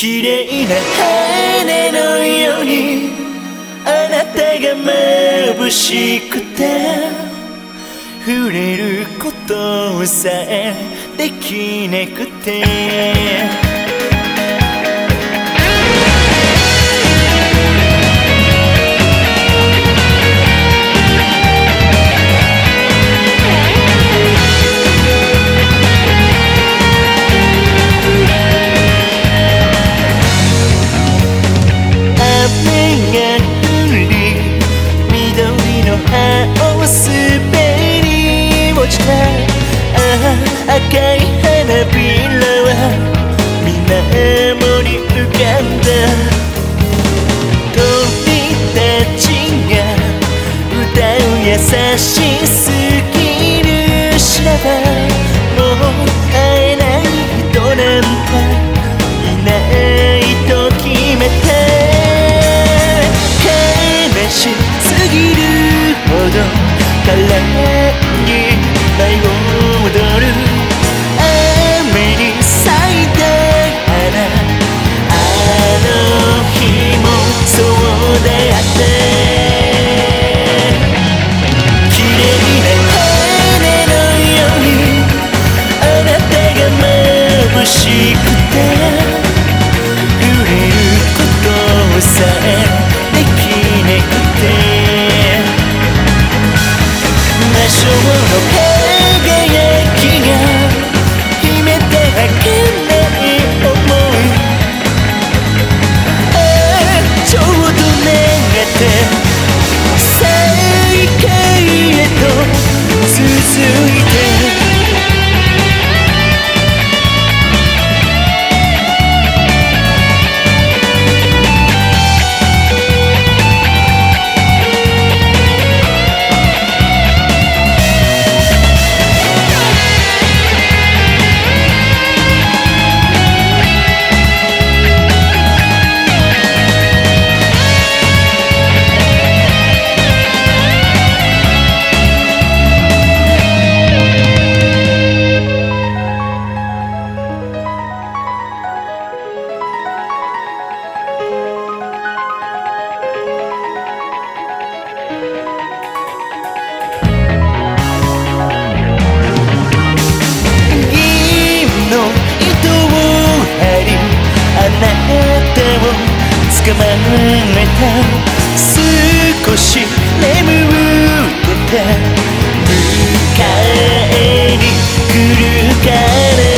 綺麗な羽のようにあなたが眩しくて触れることさえできなくて優しすぎる調べ西少し眠ってて迎えに来る